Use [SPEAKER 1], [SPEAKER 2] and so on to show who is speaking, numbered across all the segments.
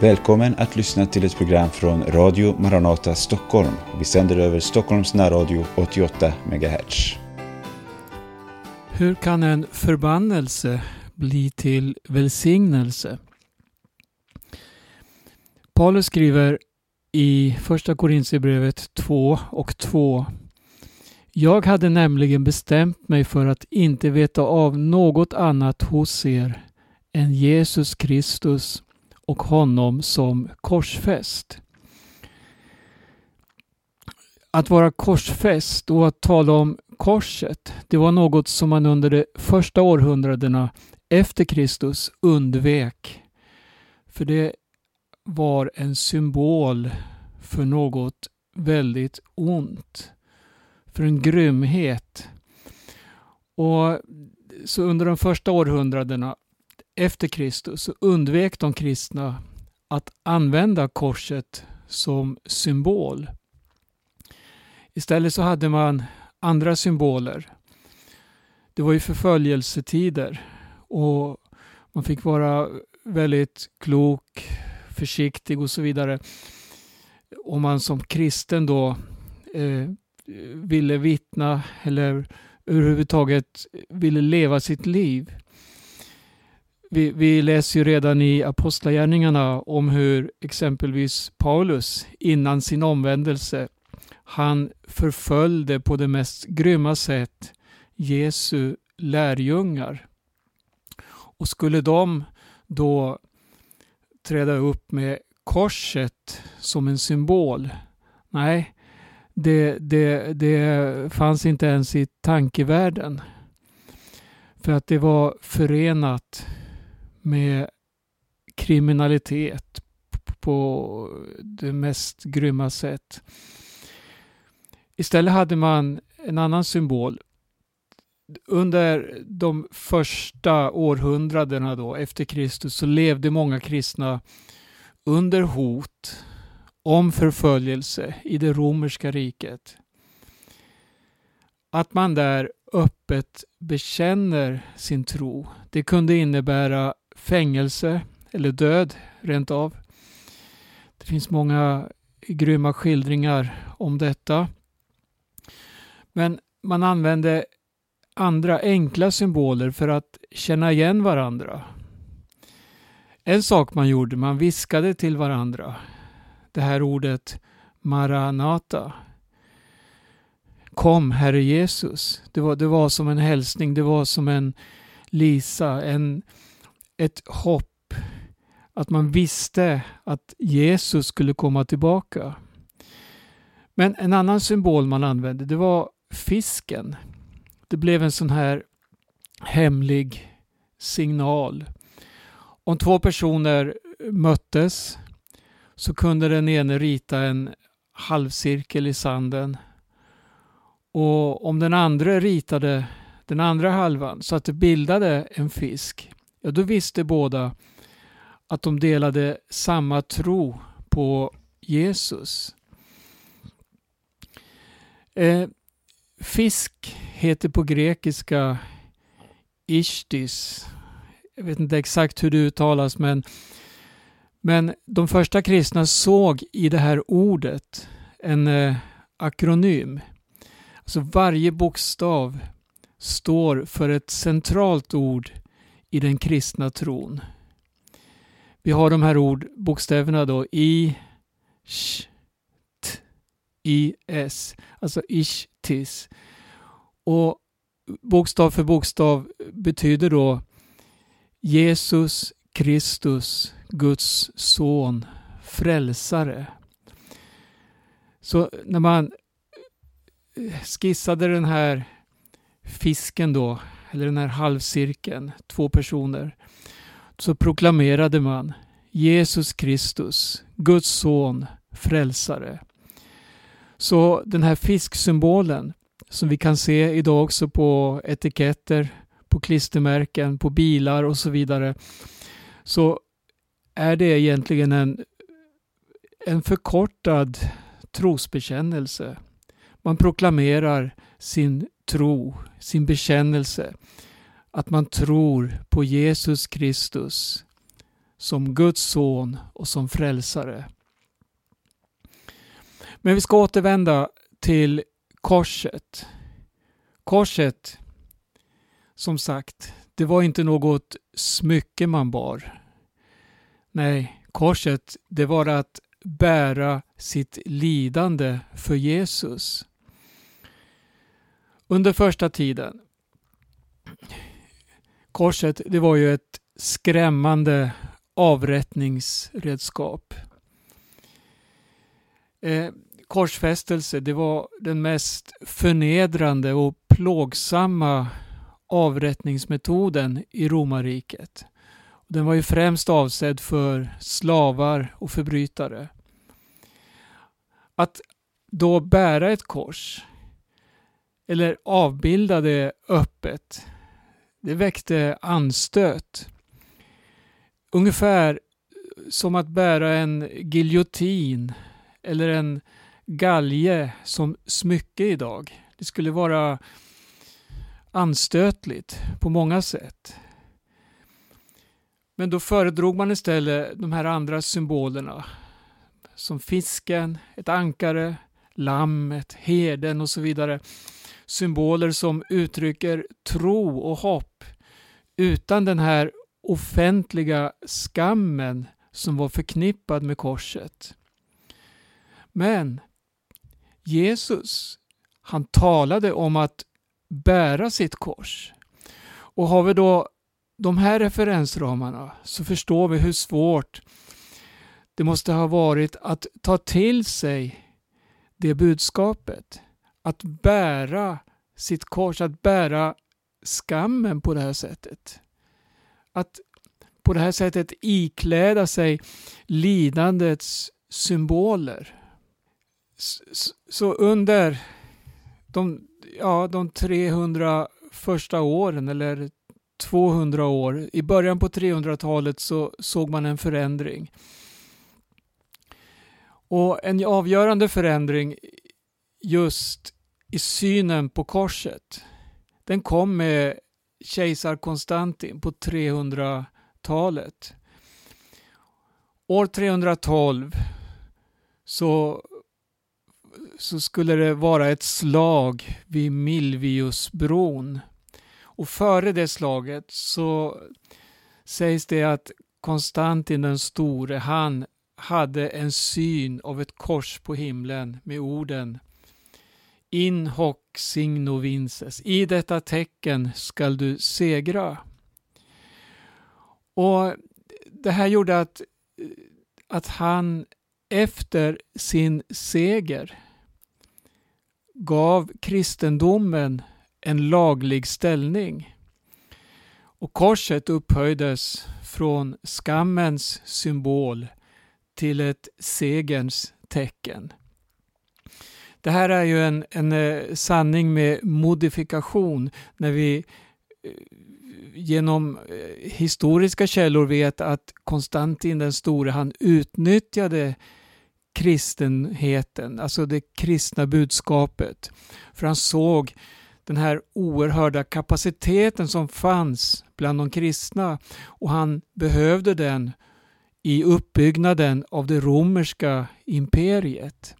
[SPEAKER 1] Välkommen att lyssna till ett program från Radio Maranata Stockholm. Vi sänder över Stockholms närradio 88 MHz.
[SPEAKER 2] Hur kan en förbannelse bli till välsignelse? Paulus skriver i Första Korintierbrevet 2 och 2 Jag hade nämligen bestämt mig för att inte veta av något annat hos er än Jesus Kristus och honom som korsfäst. Att vara korsfäst och att tala om korset, det var något som man under de första århundradena efter Kristus undvek. För det var en symbol för något väldigt ont. För en grymhet. Och så under de första århundradena efter Kristus så undvek de kristna att använda korset som symbol. Istället så hade man andra symboler. Det var ju förföljelsetider och man fick vara väldigt klok, försiktig och så vidare. Om man som kristen då eh, ville vittna eller överhuvudtaget ville leva sitt liv. Vi, vi läser ju redan i Apostlagärningarna om hur exempelvis Paulus innan sin omvändelse han förföljde på det mest grymma sätt Jesu lärjungar. Och skulle de då träda upp med korset som en symbol? Nej, det, det, det fanns inte ens i tankevärlden. För att det var förenat med kriminalitet på det mest grymma sätt. Istället hade man en annan symbol. Under de första århundradena då, efter Kristus så levde många kristna under hot om förföljelse i det romerska riket. Att man där öppet bekänner sin tro, det kunde innebära fängelse eller död rent av. Det finns många grymma skildringar om detta. Men man använde andra enkla symboler för att känna igen varandra. En sak man gjorde, man viskade till varandra det här ordet Maranata. Kom Herre Jesus. Det var, det var som en hälsning, det var som en Lisa, en, ett hopp. Att man visste att Jesus skulle komma tillbaka. Men en annan symbol man använde, det var fisken. Det blev en sån här hemlig signal. Om två personer möttes så kunde den ene rita en halvcirkel i sanden. Och om den andra ritade den andra halvan så att det bildade en fisk, ja då visste båda att de delade samma tro på Jesus. Eh, fisk heter på grekiska ishtis. Jag vet inte exakt hur det uttalas men, men de första kristna såg i det här ordet en eh, akronym. Alltså varje bokstav står för ett centralt ord i den kristna tron. Vi har de här ord, bokstäverna då i, sh, t, i, s, alltså ishtis. Och bokstav för bokstav betyder då Jesus Kristus, Guds son, frälsare. Så när man skissade den här fisken då, eller den här halvcirkeln, två personer, så proklamerade man Jesus Kristus, Guds son, frälsare. Så den här fisksymbolen som vi kan se idag också på etiketter, på klistermärken, på bilar och så vidare, så är det egentligen en, en förkortad trosbekännelse. Man proklamerar sin tro, sin bekännelse, att man tror på Jesus Kristus, som Guds son och som frälsare. Men vi ska återvända till korset. Korset, som sagt, det var inte något smycke man bar. Nej, korset, det var att bära sitt lidande för Jesus. Under första tiden, korset, det var ju ett skrämmande avrättningsredskap. Eh, korsfästelse, det var den mest förnedrande och plågsamma avrättningsmetoden i romarriket. Den var ju främst avsedd för slavar och förbrytare. Att då bära ett kors eller avbildade öppet, det väckte anstöt. Ungefär som att bära en giljotin eller en galge som smycke idag. Det skulle vara anstötligt på många sätt. Men då föredrog man istället de här andra symbolerna som fisken, ett ankare, lammet, herden och så vidare. Symboler som uttrycker tro och hopp utan den här offentliga skammen som var förknippad med korset. Men Jesus, han talade om att bära sitt kors. Och har vi då de här referensramarna så förstår vi hur svårt det måste ha varit att ta till sig det budskapet. Att bära sitt kors, att bära skammen på det här sättet. Att på det här sättet ikläda sig lidandets symboler. Så under de, ja, de 300 första åren eller 200 år, i början på 300-talet så såg man en förändring. Och en avgörande förändring just i synen på korset, den kom med kejsar Konstantin på 300-talet. År 312 så, så skulle det vara ett slag vid Milviusbron. Och före det slaget så sägs det att Konstantin den store, han hade en syn av ett kors på himlen med orden in hoc signo vinces. I detta tecken skall du segra. Och Det här gjorde att, att han efter sin seger gav kristendomen en laglig ställning. Och korset upphöjdes från skammens symbol till ett segerns tecken. Det här är ju en, en eh, sanning med modifikation när vi eh, genom eh, historiska källor vet att Konstantin den store han utnyttjade kristenheten, alltså det kristna budskapet. För han såg den här oerhörda kapaciteten som fanns bland de kristna och han behövde den i uppbyggnaden av det romerska imperiet.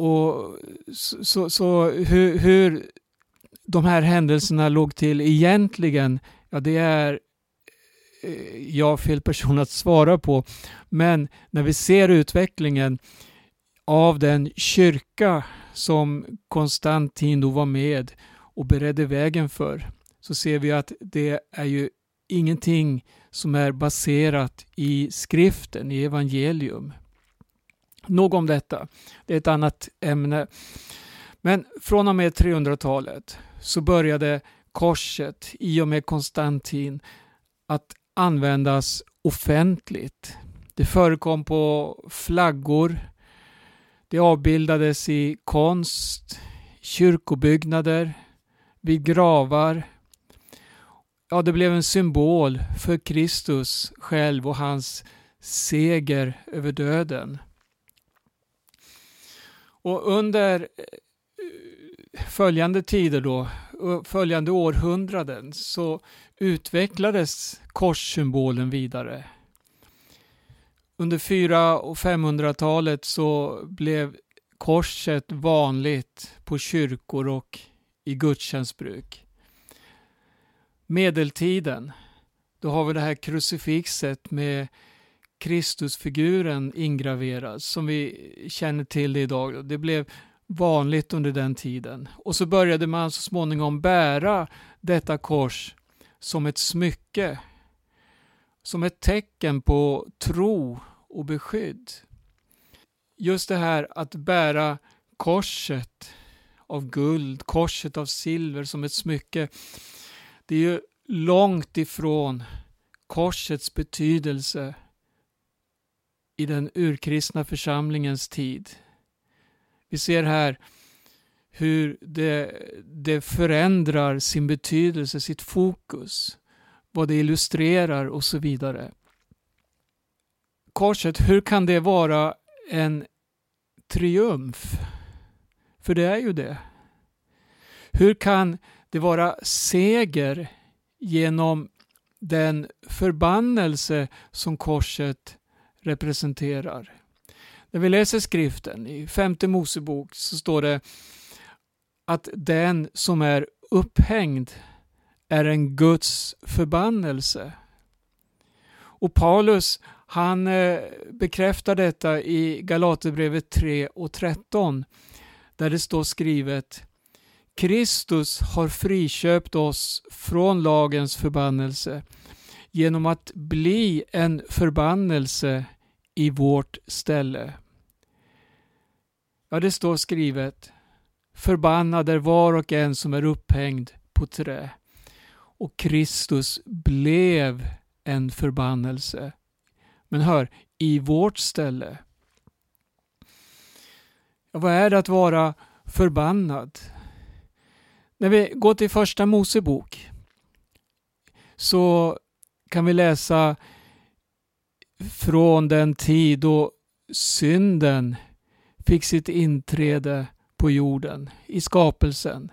[SPEAKER 2] Och så, så, så hur, hur de här händelserna låg till egentligen, ja det är eh, jag fel person att svara på. Men när vi ser utvecklingen av den kyrka som Konstantin då var med och beredde vägen för så ser vi att det är ju ingenting som är baserat i skriften, i evangelium. Nog om detta. Det är ett annat ämne. Men från och med 300-talet så började korset i och med Konstantin att användas offentligt. Det förekom på flaggor. Det avbildades i konst, kyrkobyggnader, vid gravar. Ja, det blev en symbol för Kristus själv och hans seger över döden. Och under eh, följande tider då, följande århundraden så utvecklades korssymbolen vidare. under 400 och 500-talet så blev korset vanligt på kyrkor och i gudstjänstbruk. Medeltiden, då har vi det här krucifixet med Kristusfiguren ingraverad som vi känner till det idag. Det blev vanligt under den tiden. Och så började man så småningom bära detta kors som ett smycke. Som ett tecken på tro och beskydd. Just det här att bära korset av guld, korset av silver som ett smycke. Det är ju långt ifrån korsets betydelse i den urkristna församlingens tid. Vi ser här hur det, det förändrar sin betydelse, sitt fokus, vad det illustrerar och så vidare. Korset, hur kan det vara en triumf? För det är ju det. Hur kan det vara seger genom den förbannelse som korset representerar? När vi läser skriften i femte Mosebok så står det att den som är upphängd är en Guds förbannelse. Och Paulus han eh, bekräftar detta i Galaterbrevet 3 och 13 där det står skrivet Kristus har friköpt oss från lagens förbannelse genom att bli en förbannelse i vårt ställe. Ja, det står skrivet Förbannad är var och en som är upphängd på trä. Och Kristus blev en förbannelse. Men hör, i vårt ställe. Ja, vad är det att vara förbannad? När vi går till första Mosebok så kan vi läsa från den tid då synden fick sitt inträde på jorden, i skapelsen,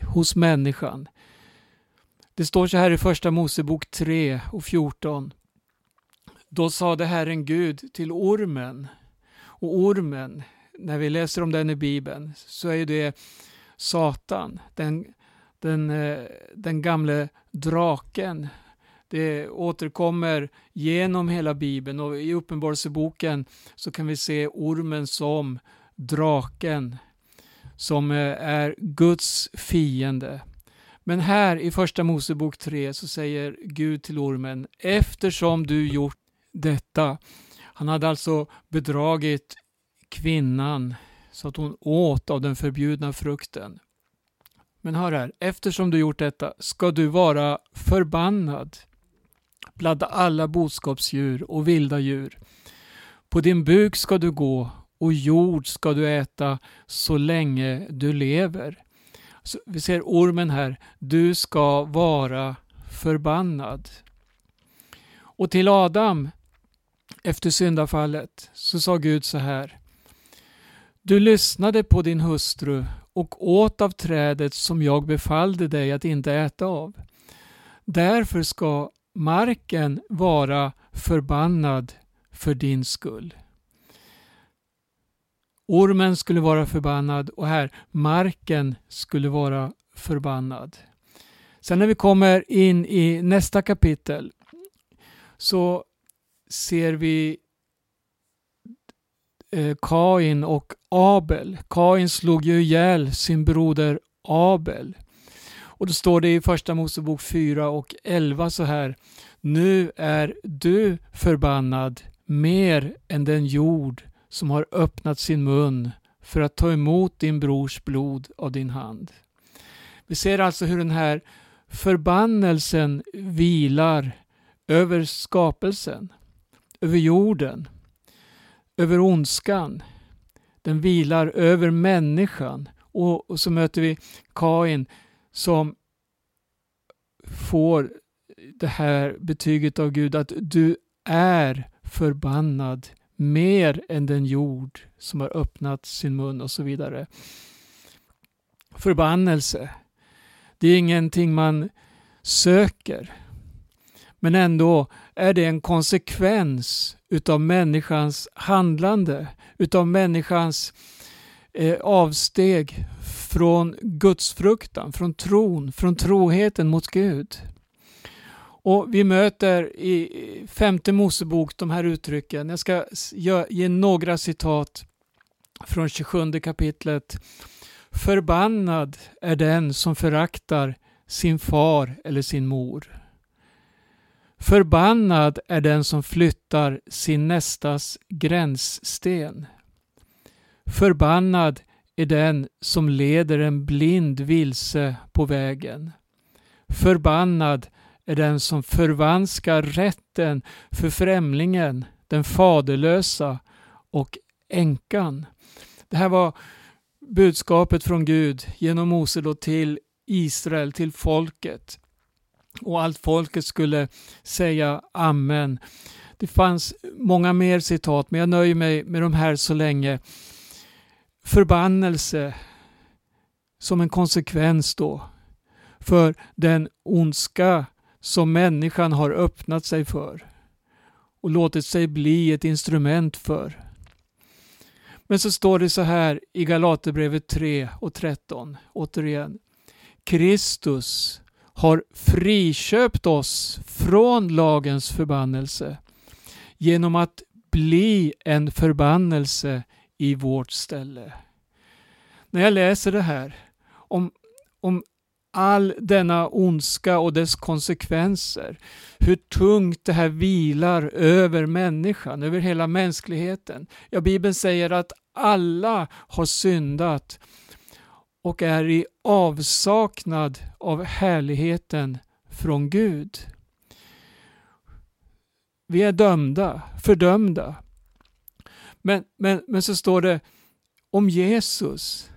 [SPEAKER 2] hos människan. Det står så här i första Mosebok 3 och 14. Då sade Herren Gud till ormen, och ormen, när vi läser om den i Bibeln, så är det Satan, den, den, eh, den gamle draken. Det återkommer genom hela Bibeln och i Uppenbarelseboken så kan vi se ormen som draken, som eh, är Guds fiende. Men här i Första Mosebok 3 så säger Gud till ormen, eftersom du gjort detta. Han hade alltså bedragit kvinnan så att hon åt av den förbjudna frukten. Men hör här, eftersom du gjort detta ska du vara förbannad bland alla boskapsdjur och vilda djur. På din buk ska du gå och jord ska du äta så länge du lever. Så vi ser ormen här, du ska vara förbannad. Och till Adam, efter syndafallet, så sa Gud så här. Du lyssnade på din hustru och åt av trädet som jag befallde dig att inte äta av. Därför ska marken vara förbannad för din skull. Ormen skulle vara förbannad och här marken skulle vara förbannad. Sen när vi kommer in i nästa kapitel så ser vi eh, Kain och Abel. Kain slog ju ihjäl sin broder Abel. Och då står det i Första Mosebok 4 och 11 så här. Nu är du förbannad mer än den jord som har öppnat sin mun för att ta emot din brors blod av din hand. Vi ser alltså hur den här förbannelsen vilar över skapelsen, över jorden, över ondskan. Den vilar över människan och, och så möter vi Kain som får det här betyget av Gud att du är förbannad mer än den jord som har öppnat sin mun och så vidare. Förbannelse, det är ingenting man söker. Men ändå är det en konsekvens utav människans handlande, utav människans eh, avsteg från gudsfruktan, från tron, från troheten mot Gud. Och Vi möter i femte Mosebok de här uttrycken. Jag ska ge några citat från 27 kapitlet. Förbannad är den som föraktar sin far eller sin mor. Förbannad är den som flyttar sin nästas gränssten. Förbannad är den som leder en blind vilse på vägen. Förbannad är den som förvanskar rätten för främlingen, den faderlösa och änkan. Det här var budskapet från Gud genom Mose då till Israel, till folket. Och allt folket skulle säga Amen. Det fanns många mer citat, men jag nöjer mig med de här så länge. Förbannelse som en konsekvens då för den ondska som människan har öppnat sig för och låtit sig bli ett instrument för. Men så står det så här i Galaterbrevet 3 och 13, återigen. Kristus har friköpt oss från lagens förbannelse genom att bli en förbannelse i vårt ställe. När jag läser det här om, om all denna ondska och dess konsekvenser. Hur tungt det här vilar över människan, över hela mänskligheten. Ja, Bibeln säger att alla har syndat och är i avsaknad av härligheten från Gud. Vi är dömda, fördömda. Men, men, men så står det om Jesus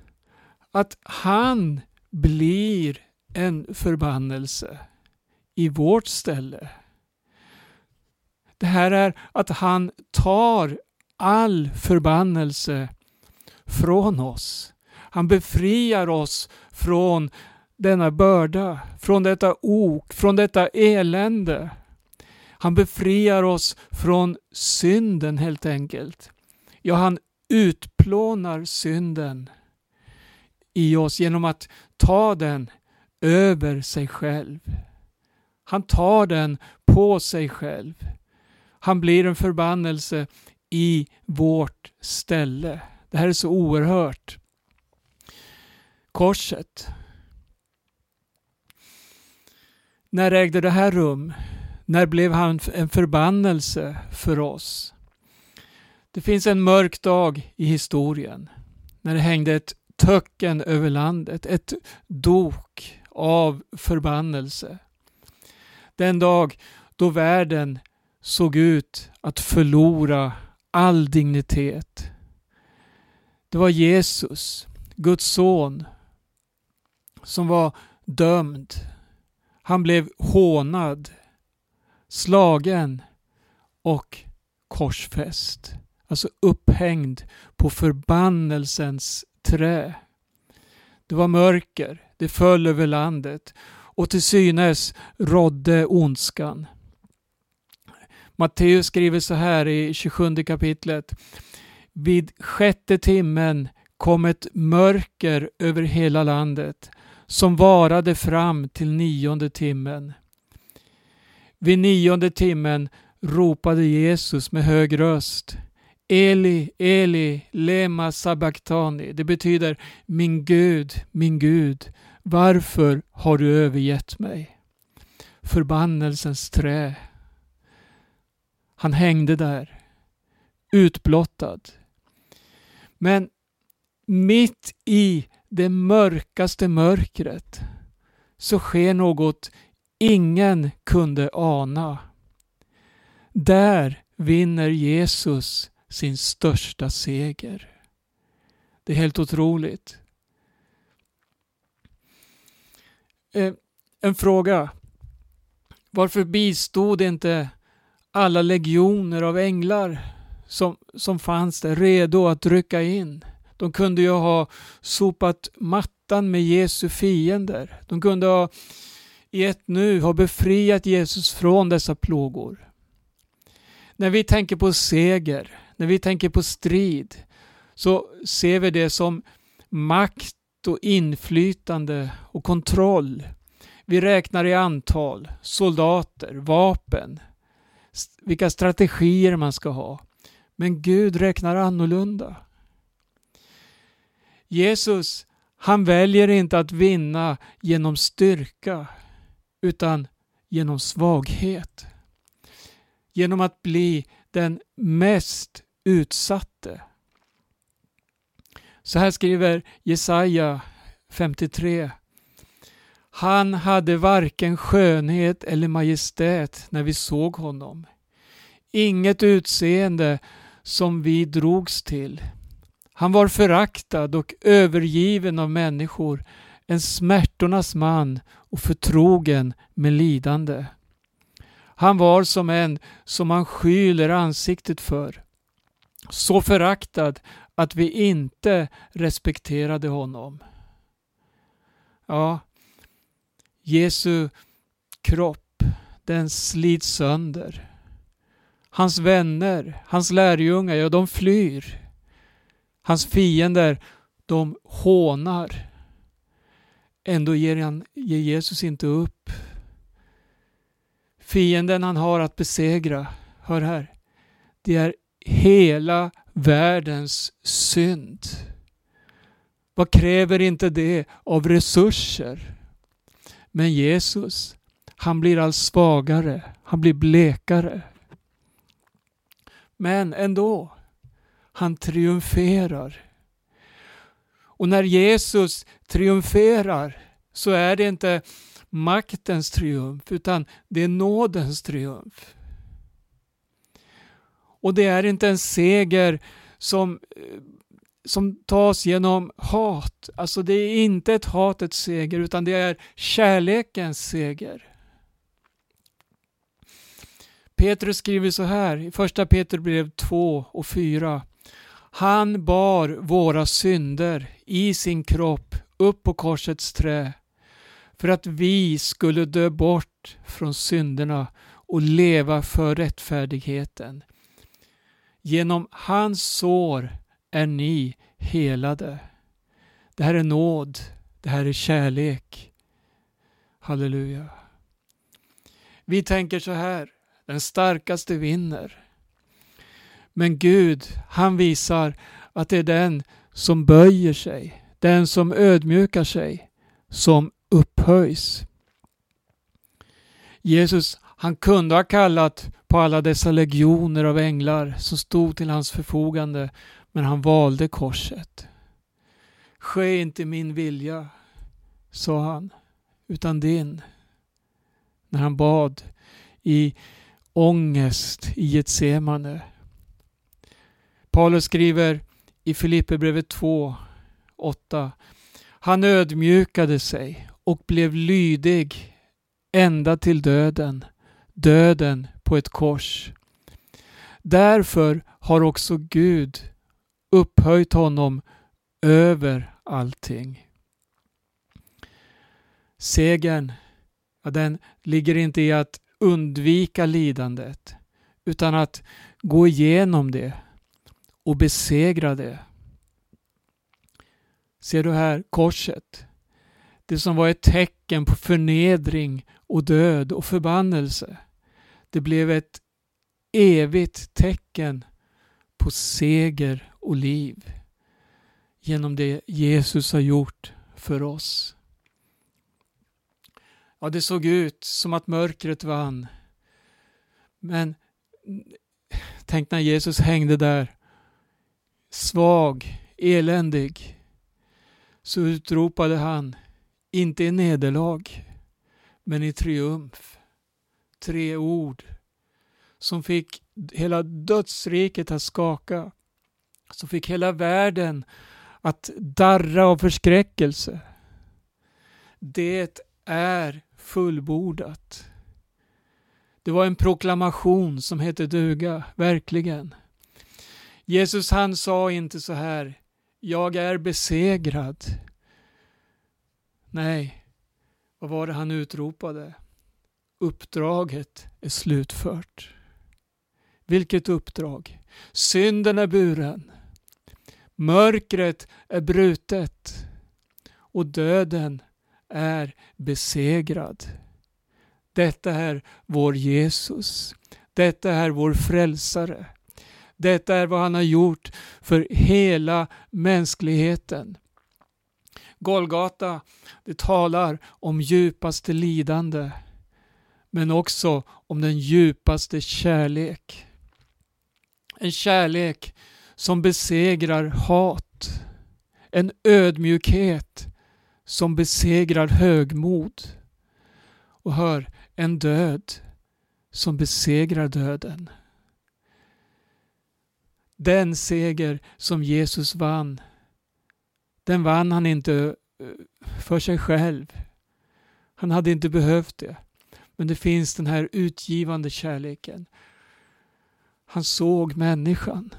[SPEAKER 2] att han blir en förbannelse i vårt ställe. Det här är att han tar all förbannelse från oss. Han befriar oss från denna börda, från detta ok, från detta elände. Han befriar oss från synden helt enkelt. Ja, han utplånar synden i oss genom att ta den över sig själv. Han tar den på sig själv. Han blir en förbannelse i vårt ställe. Det här är så oerhört. Korset. När ägde det här rum? När blev han en förbannelse för oss? Det finns en mörk dag i historien när det hängde ett töcken över landet, ett dok av förbannelse. Den dag då världen såg ut att förlora all dignitet. Det var Jesus, Guds son, som var dömd. Han blev hånad, slagen och korsfäst. Alltså upphängd på förbannelsens trä. Det var mörker, det föll över landet och till synes rådde ondskan. Matteus skriver så här i 27 kapitlet. Vid sjätte timmen kom ett mörker över hela landet som varade fram till nionde timmen. Vid nionde timmen ropade Jesus med hög röst Eli, Eli, lema sabachthani. Det betyder min Gud, min Gud, varför har du övergett mig? Förbannelsens trä. Han hängde där, utblottad. Men mitt i det mörkaste mörkret så sker något ingen kunde ana. Där vinner Jesus sin största seger. Det är helt otroligt. Eh, en fråga. Varför bistod inte alla legioner av änglar som, som fanns där redo att rycka in? De kunde ju ha sopat mattan med Jesu fiender. De kunde ha i ett nu ha befriat Jesus från dessa plågor. När vi tänker på seger, när vi tänker på strid, så ser vi det som makt och inflytande och kontroll. Vi räknar i antal, soldater, vapen, vilka strategier man ska ha. Men Gud räknar annorlunda. Jesus, han väljer inte att vinna genom styrka utan genom svaghet. Genom att bli den mest utsatte. Så här skriver Jesaja 53. Han hade varken skönhet eller majestät när vi såg honom. Inget utseende som vi drogs till. Han var föraktad och övergiven av människor, en smärtornas man och förtrogen med lidande. Han var som en som man skyler ansiktet för. Så föraktad att vi inte respekterade honom. Ja, Jesu kropp, den slits sönder. Hans vänner, hans lärjungar, ja de flyr. Hans fiender, de hånar. Ändå ger, han, ger Jesus inte upp. Fienden han har att besegra, hör här, det är hela världens synd. Vad kräver inte det av resurser? Men Jesus, han blir allt svagare, han blir blekare. Men ändå, han triumferar. Och när Jesus triumferar så är det inte maktens triumf utan det är nådens triumf. Och det är inte en seger som, eh, som tas genom hat. Alltså det är inte ett hatets seger utan det är kärlekens seger. Petrus skriver så här i första Petrusbrev 2 och 4. Han bar våra synder i sin kropp upp på korsets trä för att vi skulle dö bort från synderna och leva för rättfärdigheten. Genom hans sår är ni helade. Det här är nåd, det här är kärlek. Halleluja. Vi tänker så här, den starkaste vinner. Men Gud, han visar att det är den som böjer sig, den som ödmjukar sig, som upphöjs. Jesus, han kunde ha kallat på alla dessa legioner av änglar som stod till hans förfogande, men han valde korset. Ske inte min vilja, sa han, utan din. När han bad i ångest i Getsemane. Paulus skriver i Filipperbrevet 2, 8. Han ödmjukade sig och blev lydig ända till döden, döden på ett kors. Därför har också Gud upphöjt honom över allting. Segern, ja, den ligger inte i att undvika lidandet utan att gå igenom det och besegra det. Ser du här korset? Det som var ett tecken på förnedring och död och förbannelse. Det blev ett evigt tecken på seger och liv genom det Jesus har gjort för oss. Ja, det såg ut som att mörkret vann. Men tänk när Jesus hängde där, svag, eländig, så utropade han, inte i nederlag, men i triumf. Tre ord som fick hela dödsriket att skaka. Som fick hela världen att darra av förskräckelse. Det är fullbordat. Det var en proklamation som hette duga, verkligen. Jesus han sa inte så här, jag är besegrad. Nej, Vad var det han utropade? Uppdraget är slutfört. Vilket uppdrag? Synden är buren. Mörkret är brutet och döden är besegrad. Detta är vår Jesus. Detta är vår frälsare. Detta är vad han har gjort för hela mänskligheten. Golgata, det talar om djupaste lidande men också om den djupaste kärlek. En kärlek som besegrar hat. En ödmjukhet som besegrar högmod. Och hör, en död som besegrar döden. Den seger som Jesus vann, den vann han inte eh, för sig själv. Han hade inte behövt det. Men det finns den här utgivande kärleken. Han såg människan.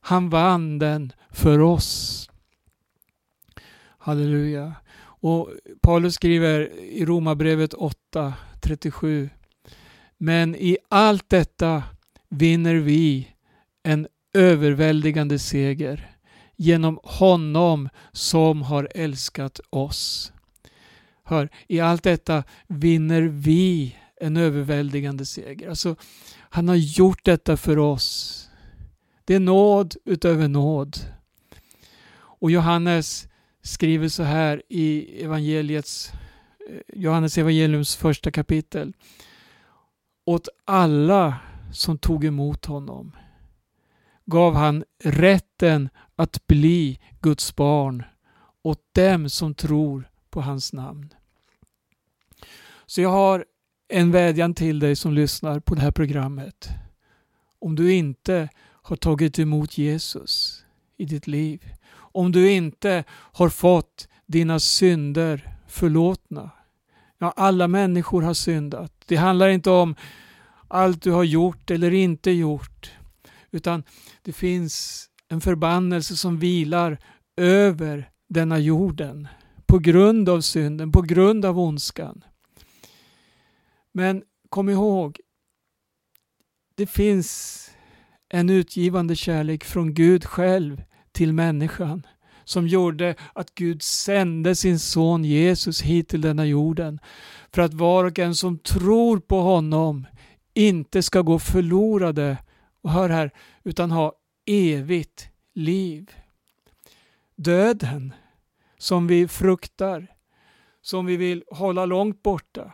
[SPEAKER 2] Han vann den för oss. Halleluja. Och Paulus skriver i Romarbrevet 8.37 Men i allt detta vinner vi en överväldigande seger genom honom som har älskat oss. Hör, i allt detta vinner vi en överväldigande seger. Alltså, han har gjort detta för oss. Det är nåd utöver nåd. Och Johannes skriver så här i evangeliets, eh, Johannes evangeliums första kapitel. Åt alla som tog emot honom gav han rätten att bli Guds barn åt dem som tror på hans namn. Så jag har en vädjan till dig som lyssnar på det här programmet. Om du inte har tagit emot Jesus i ditt liv, om du inte har fått dina synder förlåtna. Ja, alla människor har syndat. Det handlar inte om allt du har gjort eller inte gjort, utan det finns en förbannelse som vilar över denna jorden på grund av synden, på grund av ondskan. Men kom ihåg, det finns en utgivande kärlek från Gud själv till människan som gjorde att Gud sände sin son Jesus hit till denna jorden för att var och en som tror på honom inte ska gå förlorade och hör här, utan ha evigt liv. Döden som vi fruktar, som vi vill hålla långt borta,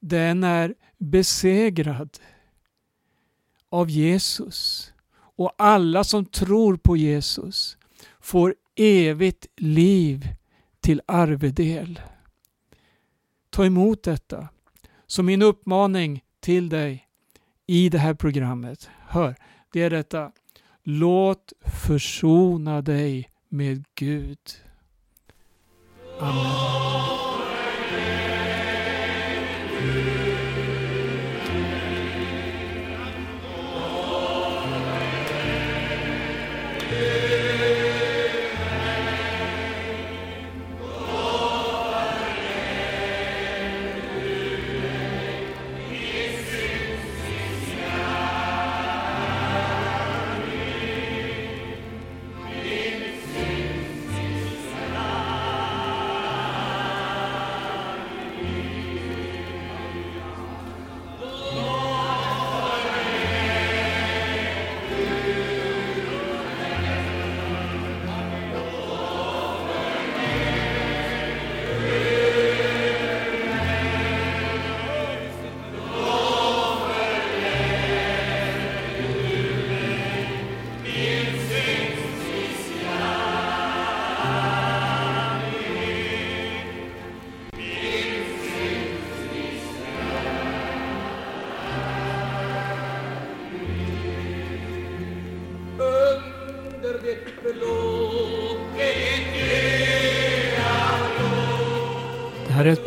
[SPEAKER 2] den är besegrad av Jesus. Och alla som tror på Jesus får evigt liv till arvedel. Ta emot detta. Så min uppmaning till dig i det här programmet, hör, det är detta. Låt försona dig med Gud. Amen.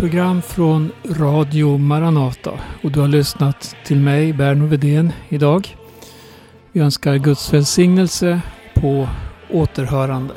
[SPEAKER 2] Program från Radio Maranata och du har lyssnat till mig, Berno Vedén, idag. Vi önskar Guds välsignelse på återhörande.